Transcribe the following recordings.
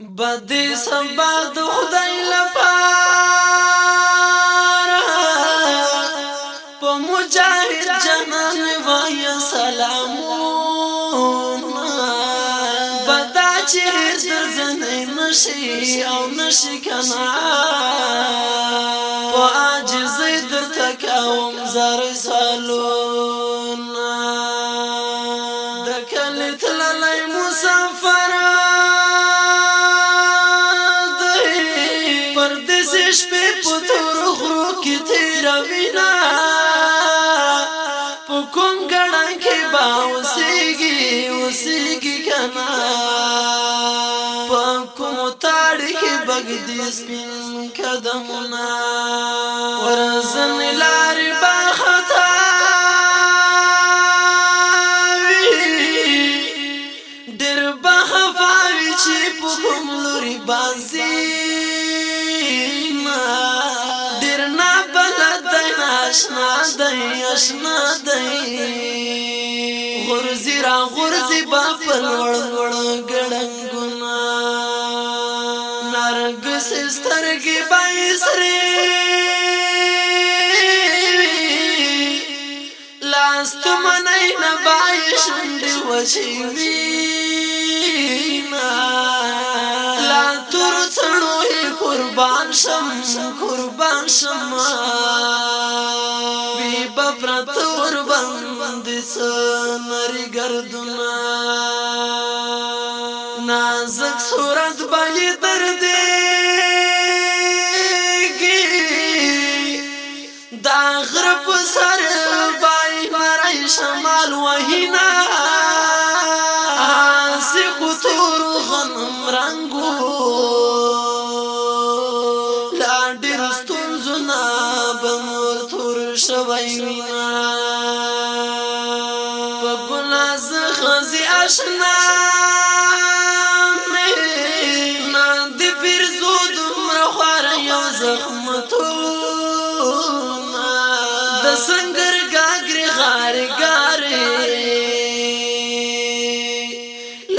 بد سبا د خدای لپاره په مجاهد جنان وای سلامون بدا چې درځن نشي او نشي کنا په عاجز درته کوم زر سالون د کله تللی مسافر پتور خرو کی تیر مینا پکم گڑن کی با وسیگی وسیگی کنا پکم تاڑ کی بغدی سپین قدمنا ورزن لار با خطا در بخفاوی چی پکم لوری بازی دی آشنا دی غرزی را غرزی با پلوڑ وڑ گڑنگونا نرگ سسترگی بائی سری لاست منی نبائی شند وشیوینا قربان شم قربان شم بی بپرت قربان دس نری گردنا نازک صورت بای درد کی دا غرب سر بای مرای شمال وهینا سی خطور غنم رنگو شوی وینا په ګنا زخزي آشنا مې نن دې فرزو دمر خور یو زخم تو د سنگر گاګر غار ګارې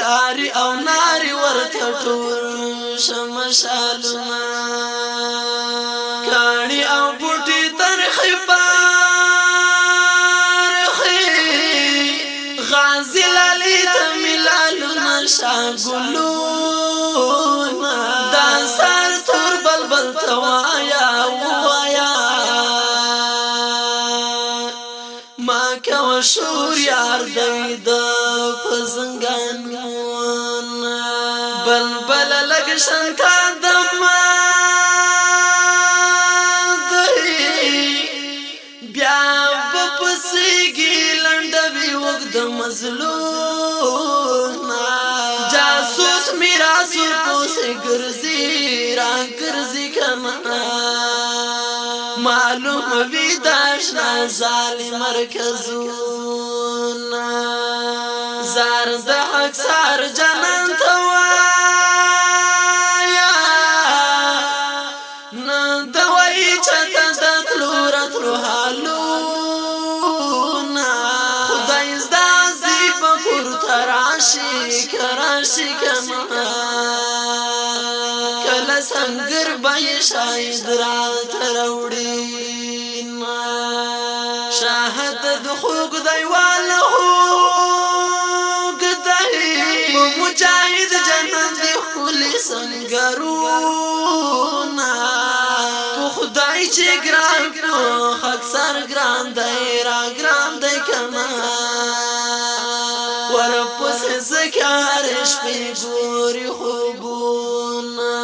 لاري او ناري ورته ټول شمشالونه زلالی تا ملالو نشا گلون دا سار تور بلبل توایا وایا ما کوا شور یار دید پزنگانون بلبل لگشن تا دمان بیا په پسګي وګد مظلوم جاسوس میراث پوس ګرځي را ګرځي کنا معلوم وی داشنا ظالم مرکزونه زار د حق سار جنا راشي کراشي کما کله سنگر به شاهد را تروړي شاهد د خوګ دی واله گدای مجاهد جنت دی خپل سنگرونا خدای چې ګران خاک سر ګران دی را ګران دی کما پورې خوبونه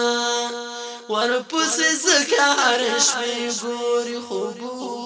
ورپسې زکار شوي ګوري خوبونه